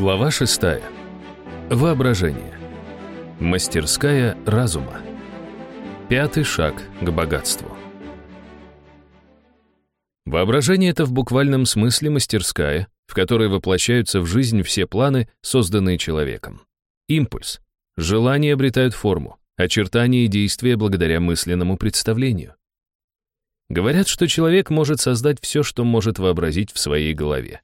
Глава 6. Воображение. Мастерская разума. Пятый шаг к богатству. Воображение — это в буквальном смысле мастерская, в которой воплощаются в жизнь все планы, созданные человеком. Импульс. Желания обретают форму, очертания и действия благодаря мысленному представлению. Говорят, что человек может создать все, что может вообразить в своей голове.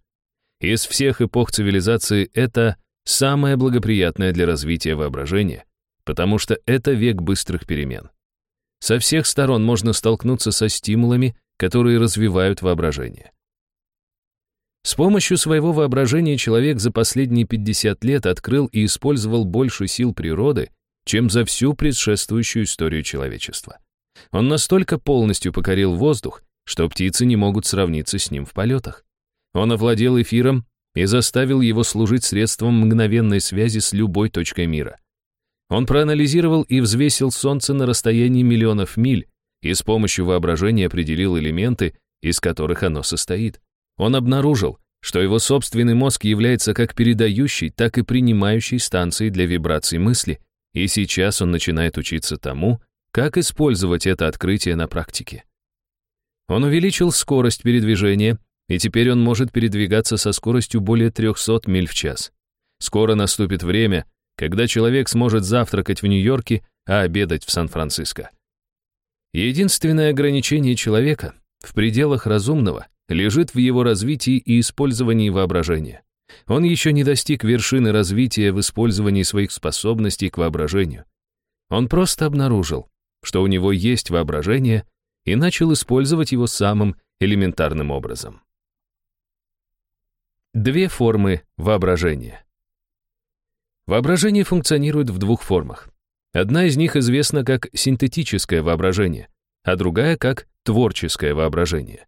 Из всех эпох цивилизации это самое благоприятное для развития воображения, потому что это век быстрых перемен. Со всех сторон можно столкнуться со стимулами, которые развивают воображение. С помощью своего воображения человек за последние 50 лет открыл и использовал больше сил природы, чем за всю предшествующую историю человечества. Он настолько полностью покорил воздух, что птицы не могут сравниться с ним в полетах. Он овладел эфиром и заставил его служить средством мгновенной связи с любой точкой мира. Он проанализировал и взвесил Солнце на расстоянии миллионов миль и с помощью воображения определил элементы, из которых оно состоит. Он обнаружил, что его собственный мозг является как передающей, так и принимающей станцией для вибраций мысли, и сейчас он начинает учиться тому, как использовать это открытие на практике. Он увеличил скорость передвижения, и теперь он может передвигаться со скоростью более 300 миль в час. Скоро наступит время, когда человек сможет завтракать в Нью-Йорке, а обедать в Сан-Франциско. Единственное ограничение человека в пределах разумного лежит в его развитии и использовании воображения. Он еще не достиг вершины развития в использовании своих способностей к воображению. Он просто обнаружил, что у него есть воображение, и начал использовать его самым элементарным образом. Две формы воображения. Воображение функционирует в двух формах. Одна из них известна как синтетическое воображение, а другая как творческое воображение.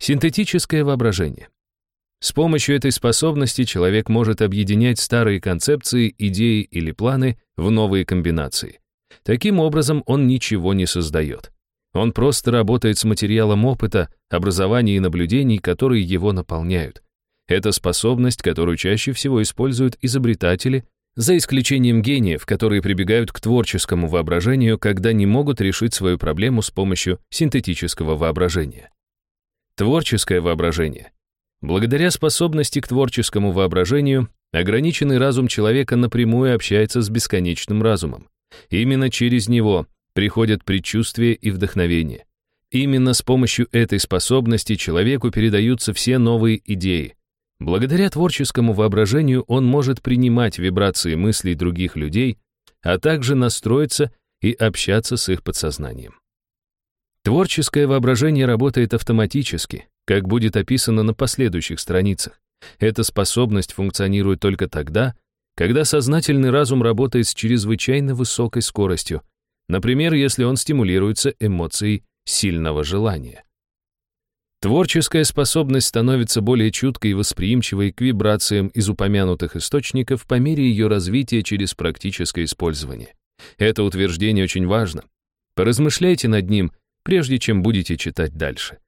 Синтетическое воображение. С помощью этой способности человек может объединять старые концепции, идеи или планы в новые комбинации. Таким образом, он ничего не создает. Он просто работает с материалом опыта, образования и наблюдений, которые его наполняют. Это способность, которую чаще всего используют изобретатели, за исключением гениев, которые прибегают к творческому воображению, когда не могут решить свою проблему с помощью синтетического воображения. Творческое воображение. Благодаря способности к творческому воображению, ограниченный разум человека напрямую общается с бесконечным разумом. Именно через него приходят предчувствие и вдохновение. Именно с помощью этой способности человеку передаются все новые идеи, Благодаря творческому воображению он может принимать вибрации мыслей других людей, а также настроиться и общаться с их подсознанием. Творческое воображение работает автоматически, как будет описано на последующих страницах. Эта способность функционирует только тогда, когда сознательный разум работает с чрезвычайно высокой скоростью, например, если он стимулируется эмоцией сильного желания. Творческая способность становится более чуткой и восприимчивой к вибрациям из упомянутых источников по мере ее развития через практическое использование. Это утверждение очень важно. Поразмышляйте над ним, прежде чем будете читать дальше.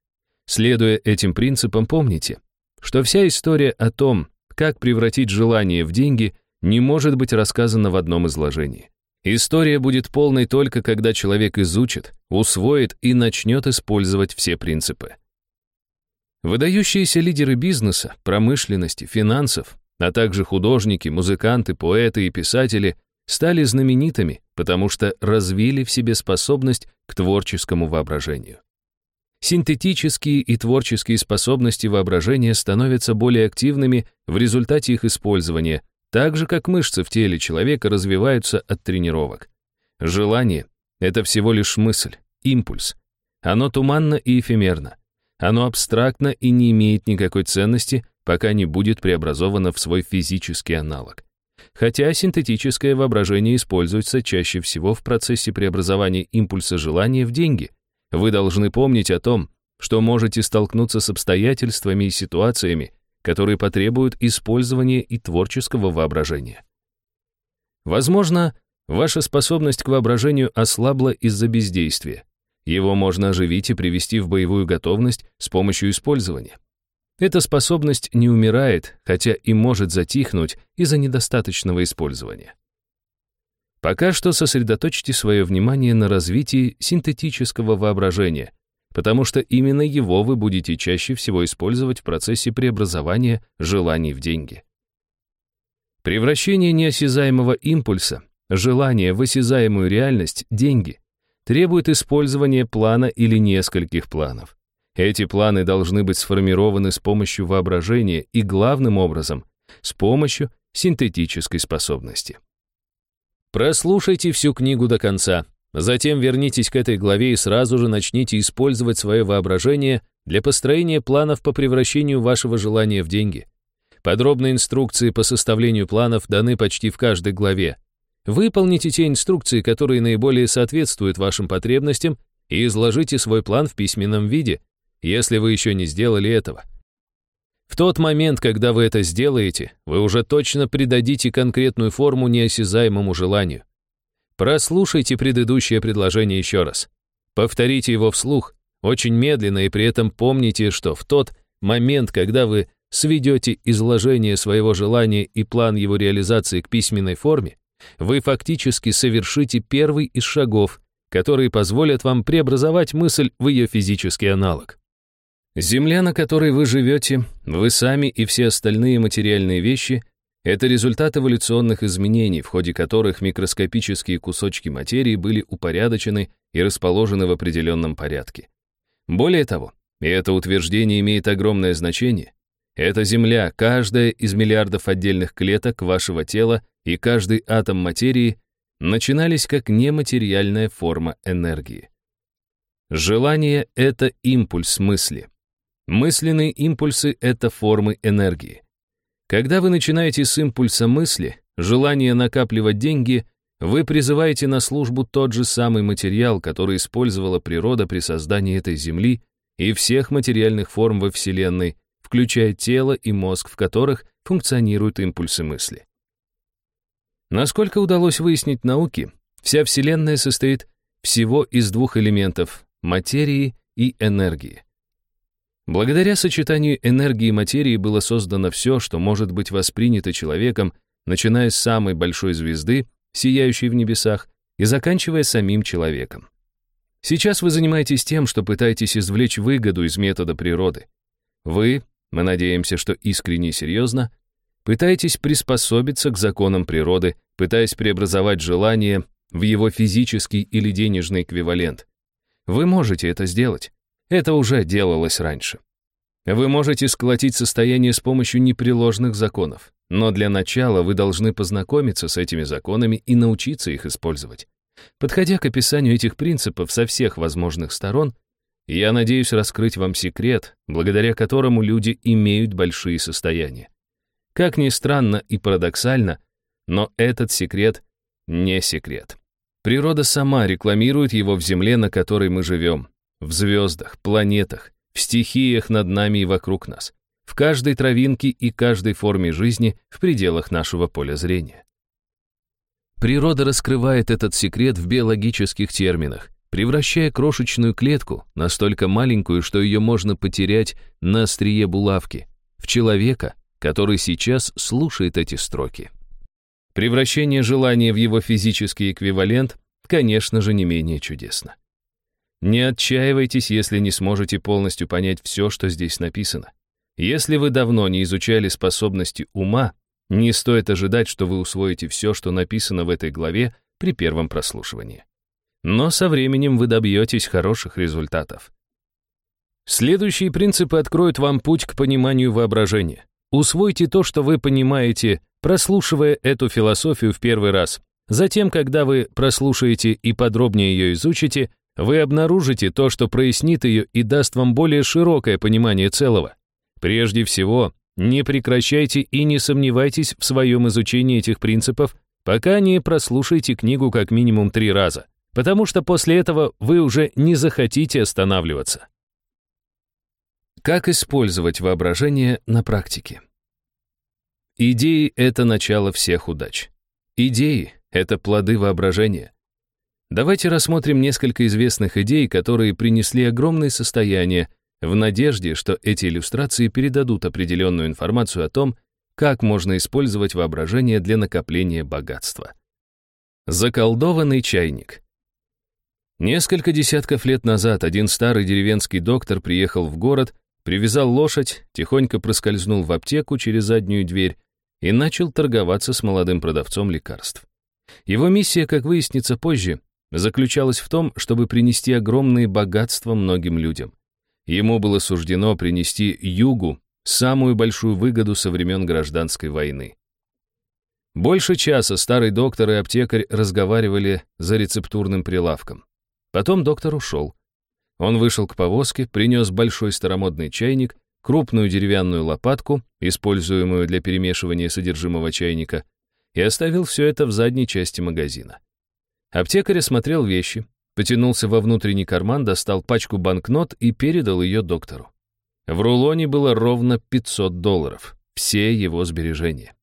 Следуя этим принципам, помните, что вся история о том, как превратить желание в деньги, не может быть рассказана в одном изложении. История будет полной только когда человек изучит, усвоит и начнет использовать все принципы. Выдающиеся лидеры бизнеса, промышленности, финансов, а также художники, музыканты, поэты и писатели стали знаменитыми, потому что развили в себе способность к творческому воображению. Синтетические и творческие способности воображения становятся более активными в результате их использования, так же как мышцы в теле человека развиваются от тренировок. Желание — это всего лишь мысль, импульс. Оно туманно и эфемерно. Оно абстрактно и не имеет никакой ценности, пока не будет преобразовано в свой физический аналог. Хотя синтетическое воображение используется чаще всего в процессе преобразования импульса желания в деньги, вы должны помнить о том, что можете столкнуться с обстоятельствами и ситуациями, которые потребуют использования и творческого воображения. Возможно, ваша способность к воображению ослабла из-за бездействия. Его можно оживить и привести в боевую готовность с помощью использования. Эта способность не умирает, хотя и может затихнуть из-за недостаточного использования. Пока что сосредоточьте свое внимание на развитии синтетического воображения, потому что именно его вы будете чаще всего использовать в процессе преобразования желаний в деньги. Превращение неосязаемого импульса, желания в осязаемую реальность, деньги, требует использования плана или нескольких планов. Эти планы должны быть сформированы с помощью воображения и, главным образом, с помощью синтетической способности. Прослушайте всю книгу до конца, затем вернитесь к этой главе и сразу же начните использовать свое воображение для построения планов по превращению вашего желания в деньги. Подробные инструкции по составлению планов даны почти в каждой главе. Выполните те инструкции, которые наиболее соответствуют вашим потребностям, и изложите свой план в письменном виде, если вы еще не сделали этого. В тот момент, когда вы это сделаете, вы уже точно придадите конкретную форму неосязаемому желанию. Прослушайте предыдущее предложение еще раз. Повторите его вслух, очень медленно, и при этом помните, что в тот момент, когда вы сведете изложение своего желания и план его реализации к письменной форме, вы фактически совершите первый из шагов, которые позволят вам преобразовать мысль в ее физический аналог. Земля, на которой вы живете, вы сами и все остальные материальные вещи — это результат эволюционных изменений, в ходе которых микроскопические кусочки материи были упорядочены и расположены в определенном порядке. Более того, и это утверждение имеет огромное значение, эта Земля, каждая из миллиардов отдельных клеток вашего тела и каждый атом материи начинались как нематериальная форма энергии. Желание — это импульс мысли. Мысленные импульсы — это формы энергии. Когда вы начинаете с импульса мысли, желание накапливать деньги, вы призываете на службу тот же самый материал, который использовала природа при создании этой Земли и всех материальных форм во Вселенной, включая тело и мозг, в которых функционируют импульсы мысли. Насколько удалось выяснить науке, вся Вселенная состоит всего из двух элементов — материи и энергии. Благодаря сочетанию энергии и материи было создано все, что может быть воспринято человеком, начиная с самой большой звезды, сияющей в небесах, и заканчивая самим человеком. Сейчас вы занимаетесь тем, что пытаетесь извлечь выгоду из метода природы. Вы мы надеемся, что искренне и серьезно, пытаетесь приспособиться к законам природы, пытаясь преобразовать желание в его физический или денежный эквивалент. Вы можете это сделать. Это уже делалось раньше. Вы можете сколотить состояние с помощью непреложных законов, но для начала вы должны познакомиться с этими законами и научиться их использовать. Подходя к описанию этих принципов со всех возможных сторон, я надеюсь раскрыть вам секрет, благодаря которому люди имеют большие состояния. Как ни странно и парадоксально, но этот секрет не секрет. Природа сама рекламирует его в земле, на которой мы живем, в звездах, планетах, в стихиях над нами и вокруг нас, в каждой травинке и каждой форме жизни в пределах нашего поля зрения. Природа раскрывает этот секрет в биологических терминах, превращая крошечную клетку, настолько маленькую, что ее можно потерять на острие булавки, в человека, который сейчас слушает эти строки. Превращение желания в его физический эквивалент, конечно же, не менее чудесно. Не отчаивайтесь, если не сможете полностью понять все, что здесь написано. Если вы давно не изучали способности ума, не стоит ожидать, что вы усвоите все, что написано в этой главе при первом прослушивании но со временем вы добьетесь хороших результатов. Следующие принципы откроют вам путь к пониманию воображения. Усвойте то, что вы понимаете, прослушивая эту философию в первый раз. Затем, когда вы прослушаете и подробнее ее изучите, вы обнаружите то, что прояснит ее и даст вам более широкое понимание целого. Прежде всего, не прекращайте и не сомневайтесь в своем изучении этих принципов, пока не прослушаете книгу как минимум три раза потому что после этого вы уже не захотите останавливаться. Как использовать воображение на практике? Идеи — это начало всех удач. Идеи — это плоды воображения. Давайте рассмотрим несколько известных идей, которые принесли огромное состояние, в надежде, что эти иллюстрации передадут определенную информацию о том, как можно использовать воображение для накопления богатства. Заколдованный чайник. Несколько десятков лет назад один старый деревенский доктор приехал в город, привязал лошадь, тихонько проскользнул в аптеку через заднюю дверь и начал торговаться с молодым продавцом лекарств. Его миссия, как выяснится позже, заключалась в том, чтобы принести огромные богатства многим людям. Ему было суждено принести югу самую большую выгоду со времен гражданской войны. Больше часа старый доктор и аптекарь разговаривали за рецептурным прилавком. Потом доктор ушел. Он вышел к повозке, принес большой старомодный чайник, крупную деревянную лопатку, используемую для перемешивания содержимого чайника, и оставил все это в задней части магазина. Аптекарь осмотрел вещи, потянулся во внутренний карман, достал пачку банкнот и передал ее доктору. В рулоне было ровно 500 долларов, все его сбережения.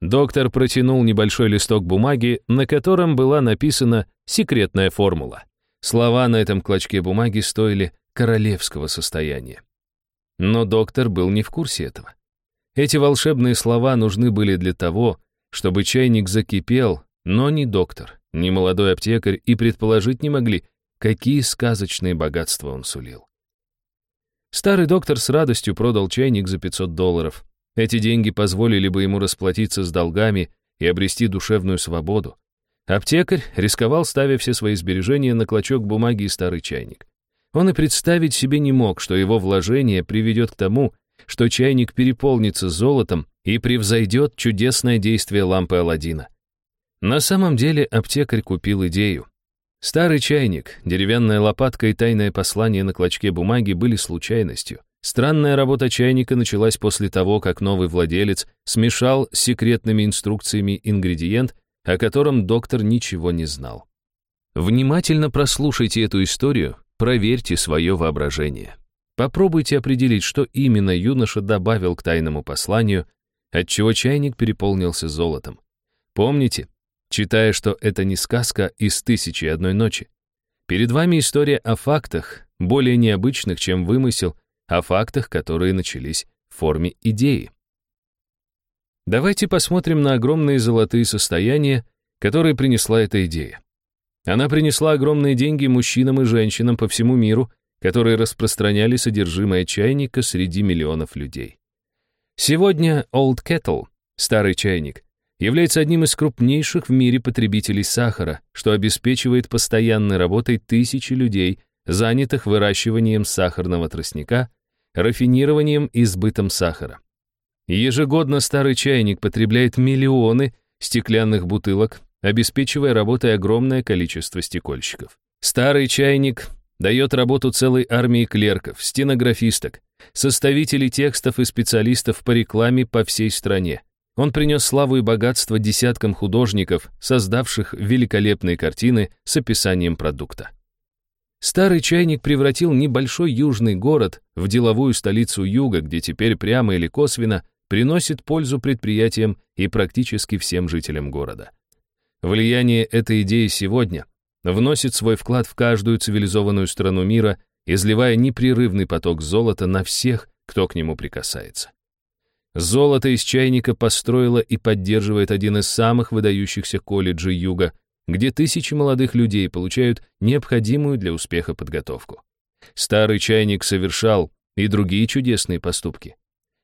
Доктор протянул небольшой листок бумаги, на котором была написана секретная формула. Слова на этом клочке бумаги стоили королевского состояния. Но доктор был не в курсе этого. Эти волшебные слова нужны были для того, чтобы чайник закипел, но ни доктор, ни молодой аптекарь и предположить не могли, какие сказочные богатства он сулил. Старый доктор с радостью продал чайник за 500 долларов. Эти деньги позволили бы ему расплатиться с долгами и обрести душевную свободу. Аптекарь рисковал, ставя все свои сбережения на клочок бумаги и старый чайник. Он и представить себе не мог, что его вложение приведет к тому, что чайник переполнится золотом и превзойдет чудесное действие лампы Аладдина. На самом деле аптекарь купил идею. Старый чайник, деревянная лопатка и тайное послание на клочке бумаги были случайностью. Странная работа чайника началась после того, как новый владелец смешал с секретными инструкциями ингредиент, о котором доктор ничего не знал. Внимательно прослушайте эту историю, проверьте свое воображение. Попробуйте определить, что именно юноша добавил к тайному посланию, отчего чайник переполнился золотом. Помните, читая, что это не сказка из «Тысячи одной ночи». Перед вами история о фактах, более необычных, чем вымысел, о фактах, которые начались в форме идеи. Давайте посмотрим на огромные золотые состояния, которые принесла эта идея. Она принесла огромные деньги мужчинам и женщинам по всему миру, которые распространяли содержимое чайника среди миллионов людей. Сегодня Old Kettle, старый чайник, является одним из крупнейших в мире потребителей сахара, что обеспечивает постоянной работой тысячи людей, занятых выращиванием сахарного тростника, рафинированием и сбытом сахара. Ежегодно старый чайник потребляет миллионы стеклянных бутылок, обеспечивая работой огромное количество стекольщиков. Старый чайник дает работу целой армии клерков, стенографисток, составителей текстов и специалистов по рекламе по всей стране. Он принес славу и богатство десяткам художников, создавших великолепные картины с описанием продукта. Старый чайник превратил небольшой южный город в деловую столицу юга, где теперь прямо или косвенно приносит пользу предприятиям и практически всем жителям города. Влияние этой идеи сегодня вносит свой вклад в каждую цивилизованную страну мира, изливая непрерывный поток золота на всех, кто к нему прикасается. Золото из чайника построило и поддерживает один из самых выдающихся колледжей Юга, где тысячи молодых людей получают необходимую для успеха подготовку. Старый чайник совершал и другие чудесные поступки.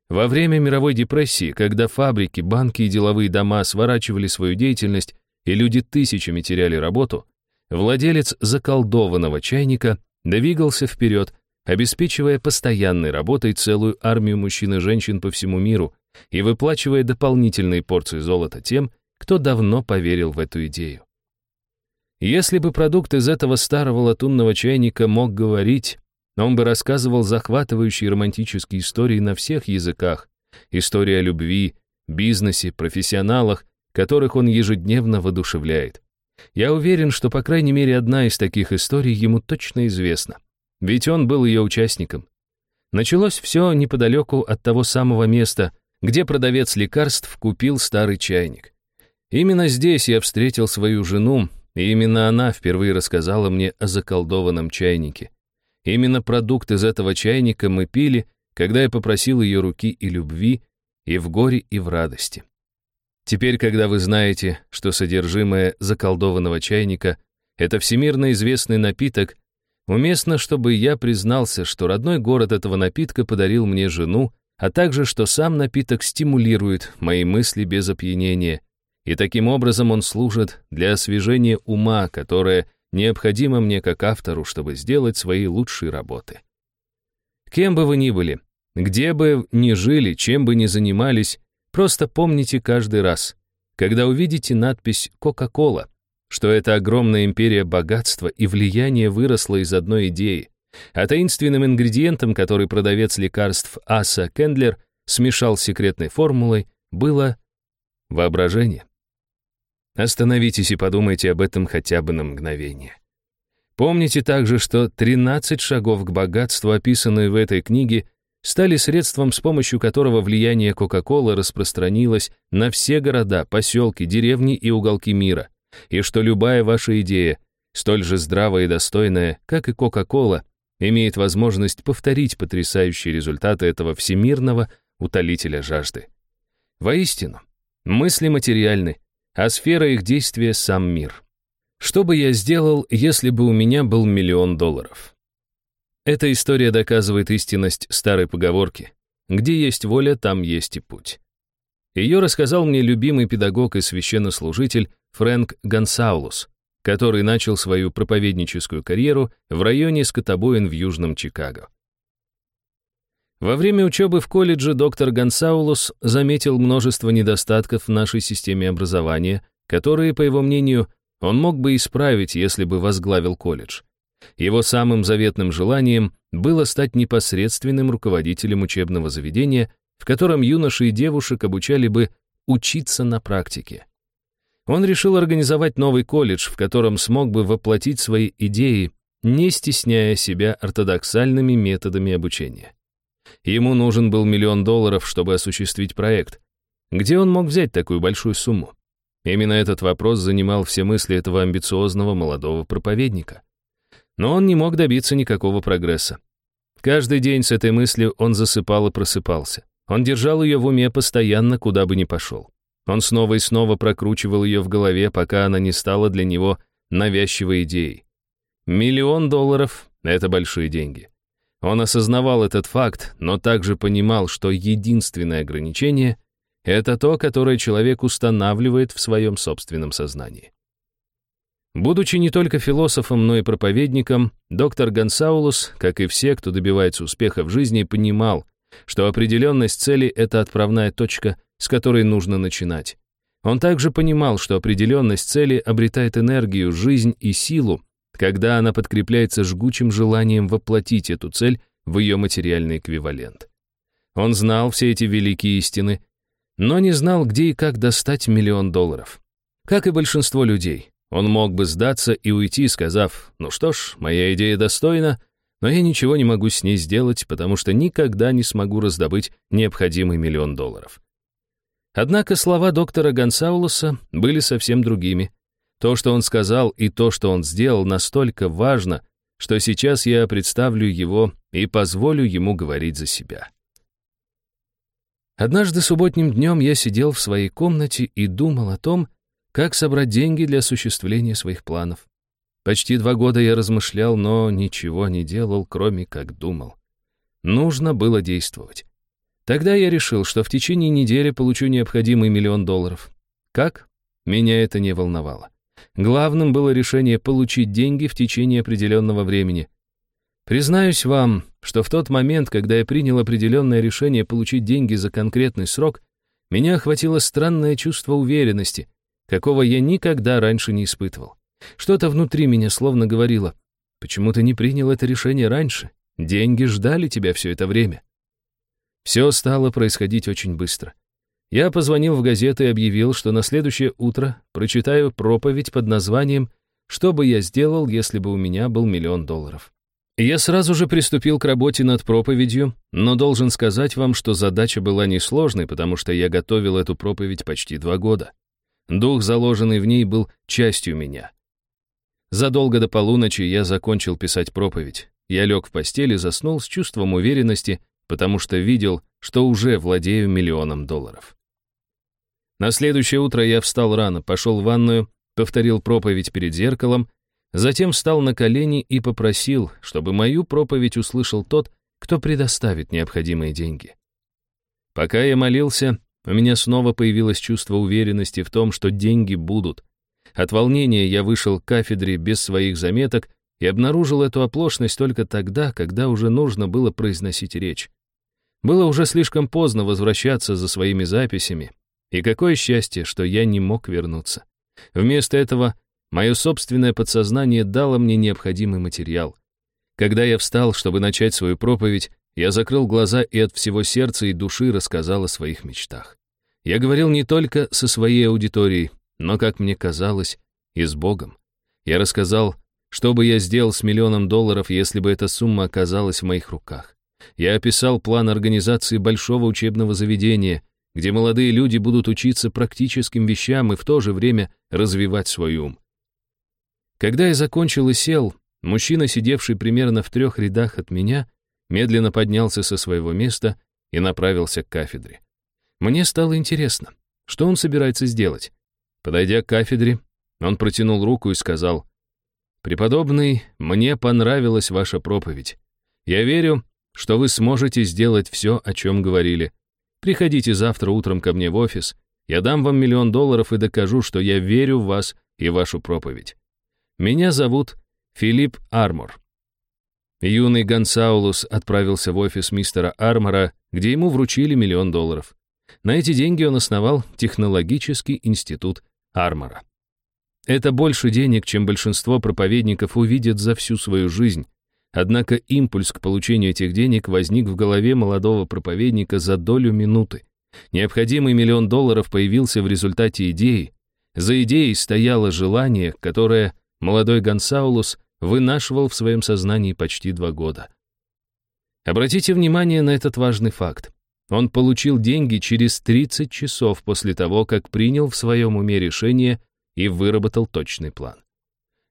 Во время мировой депрессии, когда фабрики, банки и деловые дома сворачивали свою деятельность, и люди тысячами теряли работу, владелец заколдованного чайника двигался вперед, обеспечивая постоянной работой целую армию мужчин и женщин по всему миру и выплачивая дополнительные порции золота тем, кто давно поверил в эту идею. Если бы продукт из этого старого латунного чайника мог говорить, он бы рассказывал захватывающие романтические истории на всех языках, истории о любви, бизнесе, профессионалах, которых он ежедневно воодушевляет. Я уверен, что по крайней мере одна из таких историй ему точно известна. Ведь он был ее участником. Началось все неподалеку от того самого места, где продавец лекарств купил старый чайник. Именно здесь я встретил свою жену, и именно она впервые рассказала мне о заколдованном чайнике. Именно продукт из этого чайника мы пили, когда я попросил ее руки и любви, и в горе, и в радости. Теперь, когда вы знаете, что содержимое заколдованного чайника — это всемирно известный напиток, уместно, чтобы я признался, что родной город этого напитка подарил мне жену, а также, что сам напиток стимулирует мои мысли без опьянения, и таким образом он служит для освежения ума, которое необходимо мне как автору, чтобы сделать свои лучшие работы. Кем бы вы ни были, где бы ни жили, чем бы ни занимались, просто помните каждый раз, когда увидите надпись «Кока-кола», что эта огромная империя богатства и влияния выросла из одной идеи, а таинственным ингредиентом, который продавец лекарств Аса Кендлер смешал секретной формулой, было воображение. Остановитесь и подумайте об этом хотя бы на мгновение. Помните также, что 13 шагов к богатству, описанные в этой книге, стали средством, с помощью которого влияние Кока-Колы распространилось на все города, поселки, деревни и уголки мира, и что любая ваша идея, столь же здравая и достойная, как и Кока-Кола, имеет возможность повторить потрясающие результаты этого всемирного утолителя жажды. Воистину, мысли материальны, а сфера их действия — сам мир. Что бы я сделал, если бы у меня был миллион долларов? Эта история доказывает истинность старой поговорки «Где есть воля, там есть и путь». Ее рассказал мне любимый педагог и священнослужитель Фрэнк Гонсаулус, который начал свою проповедническую карьеру в районе скотобоин в Южном Чикаго. Во время учебы в колледже доктор Гонсаулус заметил множество недостатков в нашей системе образования, которые, по его мнению, он мог бы исправить, если бы возглавил колледж. Его самым заветным желанием было стать непосредственным руководителем учебного заведения, в котором юноши и девушек обучали бы учиться на практике. Он решил организовать новый колледж, в котором смог бы воплотить свои идеи, не стесняя себя ортодоксальными методами обучения. Ему нужен был миллион долларов, чтобы осуществить проект. Где он мог взять такую большую сумму? Именно этот вопрос занимал все мысли этого амбициозного молодого проповедника. Но он не мог добиться никакого прогресса. Каждый день с этой мыслью он засыпал и просыпался. Он держал ее в уме постоянно, куда бы ни пошел. Он снова и снова прокручивал ее в голове, пока она не стала для него навязчивой идеей. Миллион долларов — это большие деньги. Он осознавал этот факт, но также понимал, что единственное ограничение — это то, которое человек устанавливает в своем собственном сознании. Будучи не только философом, но и проповедником, доктор Гонсаулус, как и все, кто добивается успеха в жизни, понимал, что определенность цели — это отправная точка, с которой нужно начинать. Он также понимал, что определенность цели обретает энергию, жизнь и силу, когда она подкрепляется жгучим желанием воплотить эту цель в ее материальный эквивалент. Он знал все эти великие истины, но не знал, где и как достать миллион долларов. Как и большинство людей, он мог бы сдаться и уйти, сказав, «Ну что ж, моя идея достойна, но я ничего не могу с ней сделать, потому что никогда не смогу раздобыть необходимый миллион долларов». Однако слова доктора Гонсаулоса были совсем другими. То, что он сказал, и то, что он сделал, настолько важно, что сейчас я представлю его и позволю ему говорить за себя. Однажды субботним днем я сидел в своей комнате и думал о том, как собрать деньги для осуществления своих планов. Почти два года я размышлял, но ничего не делал, кроме как думал. Нужно было действовать. Тогда я решил, что в течение недели получу необходимый миллион долларов. Как? Меня это не волновало. Главным было решение получить деньги в течение определенного времени. Признаюсь вам, что в тот момент, когда я принял определенное решение получить деньги за конкретный срок, меня охватило странное чувство уверенности, какого я никогда раньше не испытывал. Что-то внутри меня словно говорило, почему ты не принял это решение раньше? Деньги ждали тебя все это время. Все стало происходить очень быстро. Я позвонил в газету и объявил, что на следующее утро прочитаю проповедь под названием «Что бы я сделал, если бы у меня был миллион долларов?». Я сразу же приступил к работе над проповедью, но должен сказать вам, что задача была несложной, потому что я готовил эту проповедь почти два года. Дух, заложенный в ней, был частью меня. Задолго до полуночи я закончил писать проповедь. я лег в постель и заснул с чувством уверенности, потому что видел, что уже владею миллионом долларов. На следующее утро я встал рано, пошел в ванную, повторил проповедь перед зеркалом, затем встал на колени и попросил, чтобы мою проповедь услышал тот, кто предоставит необходимые деньги. Пока я молился, у меня снова появилось чувство уверенности в том, что деньги будут. От волнения я вышел к кафедре без своих заметок и обнаружил эту оплошность только тогда, когда уже нужно было произносить речь. Было уже слишком поздно возвращаться за своими записями, и какое счастье, что я не мог вернуться. Вместо этого мое собственное подсознание дало мне необходимый материал. Когда я встал, чтобы начать свою проповедь, я закрыл глаза и от всего сердца и души рассказал о своих мечтах. Я говорил не только со своей аудиторией, но, как мне казалось, и с Богом. Я рассказал, что бы я сделал с миллионом долларов, если бы эта сумма оказалась в моих руках. Я описал план организации большого учебного заведения, где молодые люди будут учиться практическим вещам и в то же время развивать свой ум. Когда я закончил и сел, мужчина, сидевший примерно в трех рядах от меня, медленно поднялся со своего места и направился к кафедре. Мне стало интересно, что он собирается сделать. Подойдя к кафедре, он протянул руку и сказал, «Преподобный, мне понравилась ваша проповедь. Я верю, что вы сможете сделать все, о чем говорили. Приходите завтра утром ко мне в офис, я дам вам миллион долларов и докажу, что я верю в вас и вашу проповедь. Меня зовут Филипп Армор. Юный Гонсаулус отправился в офис мистера Армора, где ему вручили миллион долларов. На эти деньги он основал технологический институт Армора. Это больше денег, чем большинство проповедников увидят за всю свою жизнь. Однако импульс к получению этих денег возник в голове молодого проповедника за долю минуты. Необходимый миллион долларов появился в результате идеи. За идеей стояло желание, которое молодой Гонсаулус вынашивал в своем сознании почти два года. Обратите внимание на этот важный факт. Он получил деньги через 30 часов после того, как принял в своем уме решение и выработал точный план.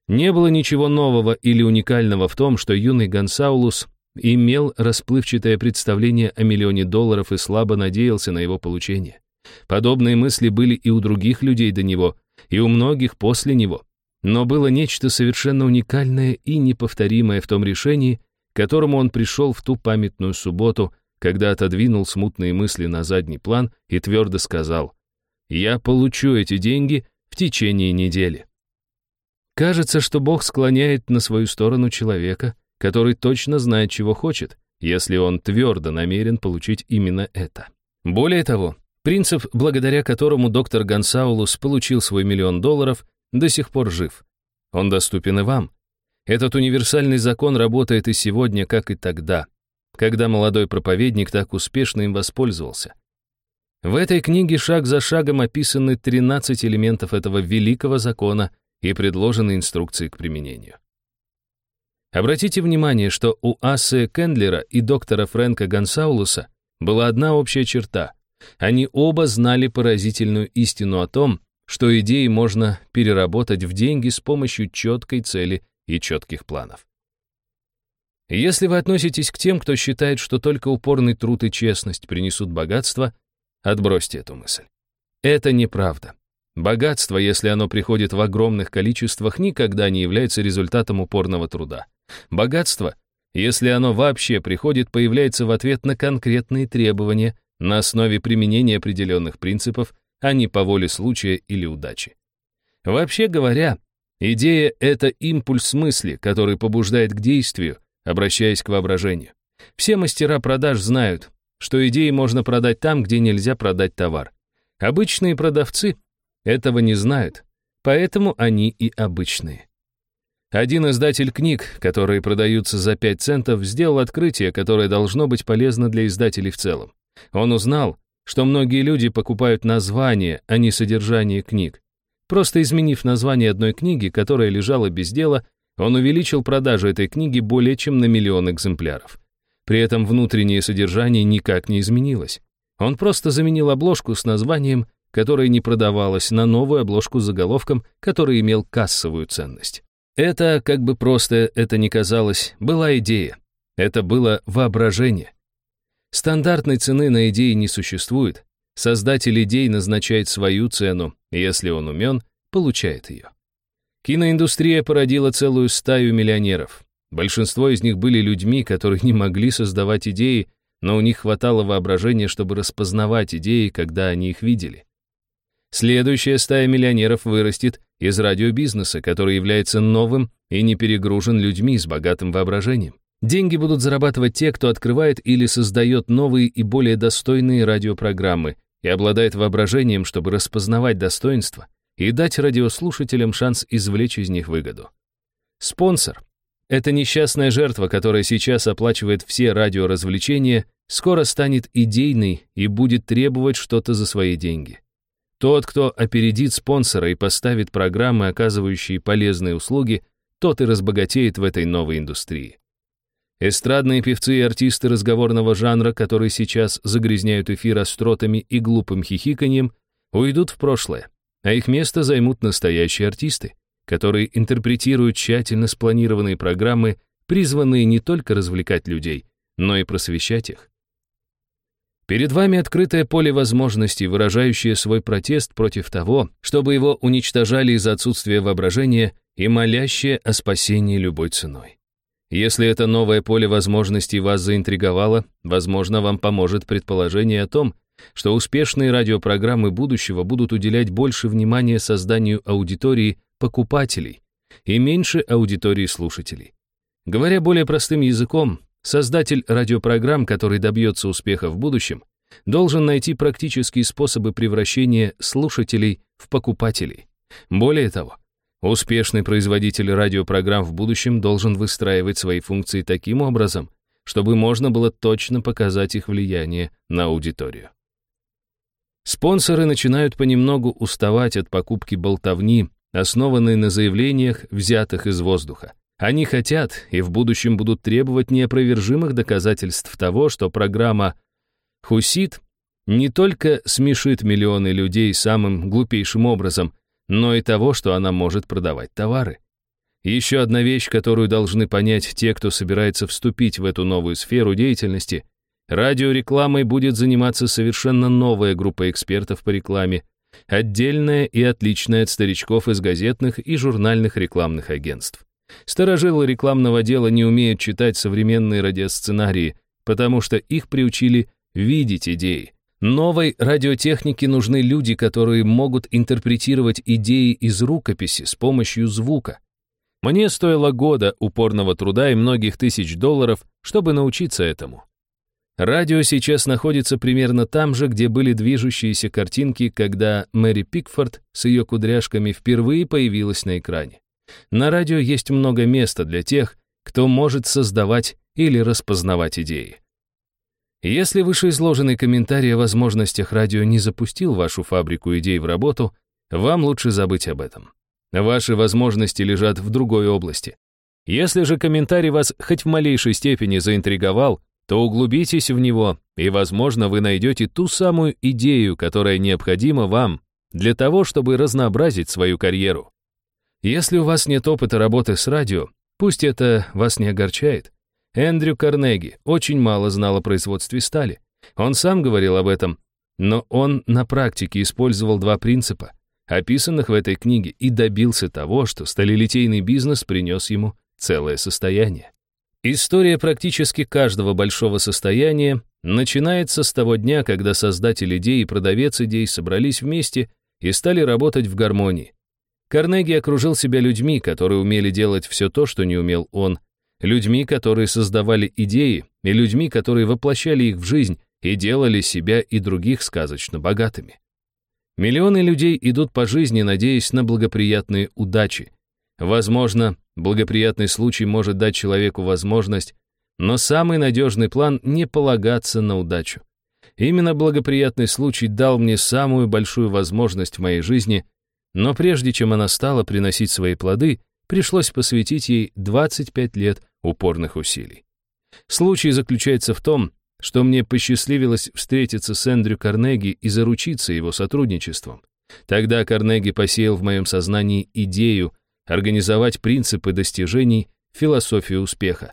Не было ничего нового или уникального в том, что юный Гонсаулус имел расплывчатое представление о миллионе долларов и слабо надеялся на его получение. Подобные мысли были и у других людей до него, и у многих после него. Но было нечто совершенно уникальное и неповторимое в том решении, к которому он пришел в ту памятную субботу, когда отодвинул смутные мысли на задний план и твердо сказал «Я получу эти деньги в течение недели». Кажется, что Бог склоняет на свою сторону человека, который точно знает, чего хочет, если он твердо намерен получить именно это. Более того, принцип, благодаря которому доктор Гонсаулус получил свой миллион долларов, до сих пор жив. Он доступен и вам. Этот универсальный закон работает и сегодня, как и тогда, когда молодой проповедник так успешно им воспользовался. В этой книге шаг за шагом описаны 13 элементов этого великого закона и предложены инструкции к применению. Обратите внимание, что у Ассы Кендлера и доктора Фрэнка Гонсаулуса была одна общая черта. Они оба знали поразительную истину о том, что идеи можно переработать в деньги с помощью четкой цели и четких планов. Если вы относитесь к тем, кто считает, что только упорный труд и честность принесут богатство, отбросьте эту мысль. Это неправда. Богатство, если оно приходит в огромных количествах, никогда не является результатом упорного труда. Богатство, если оно вообще приходит, появляется в ответ на конкретные требования на основе применения определенных принципов а не по воле случая или удачи. Вообще говоря, идея — это импульс мысли, который побуждает к действию, обращаясь к воображению. Все мастера продаж знают, что идеи можно продать там, где нельзя продать товар. Обычные продавцы этого не знают, поэтому они и обычные. Один издатель книг, которые продаются за 5 центов, сделал открытие, которое должно быть полезно для издателей в целом. Он узнал, что многие люди покупают название, а не содержание книг. Просто изменив название одной книги, которая лежала без дела, он увеличил продажу этой книги более чем на миллион экземпляров. При этом внутреннее содержание никак не изменилось. Он просто заменил обложку с названием, которое не продавалось, на новую обложку с заголовком, который имел кассовую ценность. Это, как бы просто это ни казалось, была идея. Это было воображение. Стандартной цены на идеи не существует. Создатель идей назначает свою цену, и если он умен, получает ее. Киноиндустрия породила целую стаю миллионеров. Большинство из них были людьми, которые не могли создавать идеи, но у них хватало воображения, чтобы распознавать идеи, когда они их видели. Следующая стая миллионеров вырастет из радиобизнеса, который является новым и не перегружен людьми с богатым воображением. Деньги будут зарабатывать те, кто открывает или создает новые и более достойные радиопрограммы и обладает воображением, чтобы распознавать достоинства и дать радиослушателям шанс извлечь из них выгоду. Спонсор — это несчастная жертва, которая сейчас оплачивает все радиоразвлечения, скоро станет идейной и будет требовать что-то за свои деньги. Тот, кто опередит спонсора и поставит программы, оказывающие полезные услуги, тот и разбогатеет в этой новой индустрии. Эстрадные певцы и артисты разговорного жанра, которые сейчас загрязняют эфир остротами и глупым хихиканьем, уйдут в прошлое, а их место займут настоящие артисты, которые интерпретируют тщательно спланированные программы, призванные не только развлекать людей, но и просвещать их. Перед вами открытое поле возможностей, выражающее свой протест против того, чтобы его уничтожали из-за отсутствия воображения и молящее о спасении любой ценой. Если это новое поле возможностей вас заинтриговало, возможно, вам поможет предположение о том, что успешные радиопрограммы будущего будут уделять больше внимания созданию аудитории покупателей и меньше аудитории слушателей. Говоря более простым языком, Создатель радиопрограмм, который добьется успеха в будущем, должен найти практические способы превращения слушателей в покупателей. Более того, успешный производитель радиопрограмм в будущем должен выстраивать свои функции таким образом, чтобы можно было точно показать их влияние на аудиторию. Спонсоры начинают понемногу уставать от покупки болтовни, основанной на заявлениях, взятых из воздуха. Они хотят и в будущем будут требовать неопровержимых доказательств того, что программа «Хусит» не только смешит миллионы людей самым глупейшим образом, но и того, что она может продавать товары. Еще одна вещь, которую должны понять те, кто собирается вступить в эту новую сферу деятельности, радиорекламой будет заниматься совершенно новая группа экспертов по рекламе, отдельная и отличная от старичков из газетных и журнальных рекламных агентств. Старожилы рекламного дела не умеют читать современные радиосценарии, потому что их приучили видеть идеи. Новой радиотехнике нужны люди, которые могут интерпретировать идеи из рукописи с помощью звука. Мне стоило года упорного труда и многих тысяч долларов, чтобы научиться этому. Радио сейчас находится примерно там же, где были движущиеся картинки, когда Мэри Пикфорд с ее кудряшками впервые появилась на экране. На радио есть много места для тех, кто может создавать или распознавать идеи. Если вышеизложенный комментарий о возможностях радио не запустил вашу фабрику идей в работу, вам лучше забыть об этом. Ваши возможности лежат в другой области. Если же комментарий вас хоть в малейшей степени заинтриговал, то углубитесь в него, и, возможно, вы найдете ту самую идею, которая необходима вам для того, чтобы разнообразить свою карьеру. Если у вас нет опыта работы с радио, пусть это вас не огорчает. Эндрю Карнеги очень мало знал о производстве стали. Он сам говорил об этом, но он на практике использовал два принципа, описанных в этой книге, и добился того, что сталелитейный бизнес принес ему целое состояние. История практически каждого большого состояния начинается с того дня, когда создатель идей и продавец идей собрались вместе и стали работать в гармонии. Карнеги окружил себя людьми, которые умели делать все то, что не умел он, людьми, которые создавали идеи, и людьми, которые воплощали их в жизнь и делали себя и других сказочно богатыми. Миллионы людей идут по жизни, надеясь на благоприятные удачи. Возможно, благоприятный случай может дать человеку возможность, но самый надежный план — не полагаться на удачу. Именно благоприятный случай дал мне самую большую возможность в моей жизни — но прежде чем она стала приносить свои плоды, пришлось посвятить ей 25 лет упорных усилий. Случай заключается в том, что мне посчастливилось встретиться с Эндрю Карнеги и заручиться его сотрудничеством. Тогда Карнеги посеял в моем сознании идею, организовать принципы достижений, философию успеха.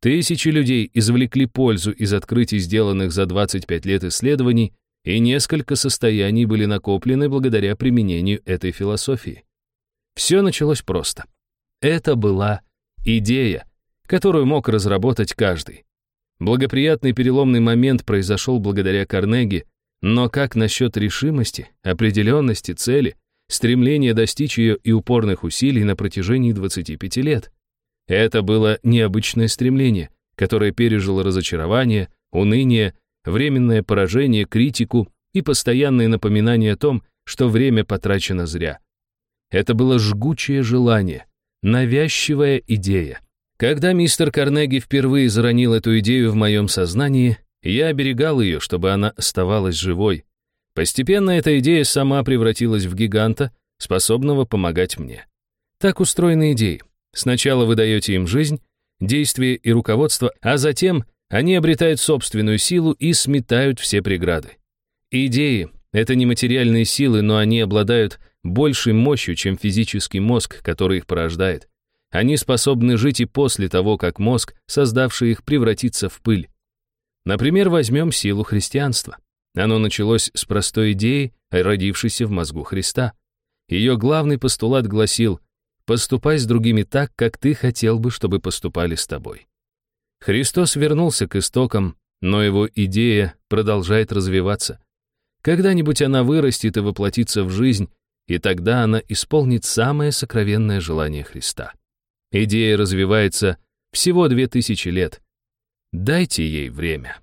Тысячи людей извлекли пользу из открытий, сделанных за 25 лет исследований, и несколько состояний были накоплены благодаря применению этой философии. Все началось просто. Это была идея, которую мог разработать каждый. Благоприятный переломный момент произошел благодаря Карнеги, но как насчет решимости, определенности цели, стремления достичь ее и упорных усилий на протяжении 25 лет? Это было необычное стремление, которое пережило разочарование, уныние, временное поражение, критику и постоянные напоминания о том, что время потрачено зря. Это было жгучее желание, навязчивая идея. Когда мистер Карнеги впервые заронил эту идею в моем сознании, я оберегал ее, чтобы она оставалась живой. Постепенно эта идея сама превратилась в гиганта, способного помогать мне. Так устроены идеи. Сначала вы даете им жизнь, действие и руководство, а затем они обретают собственную силу и сметают все преграды. Идеи — это нематериальные силы, но они обладают большей мощью, чем физический мозг, который их порождает. Они способны жить и после того, как мозг, создавший их, превратится в пыль. Например, возьмем силу христианства. Оно началось с простой идеи, родившейся в мозгу Христа. Ее главный постулат гласил «поступай с другими так, как ты хотел бы, чтобы поступали с тобой». Христос вернулся к истокам, но его идея продолжает развиваться. Когда-нибудь она вырастет и воплотится в жизнь, и тогда она исполнит самое сокровенное желание Христа. Идея развивается всего две тысячи лет. Дайте ей время.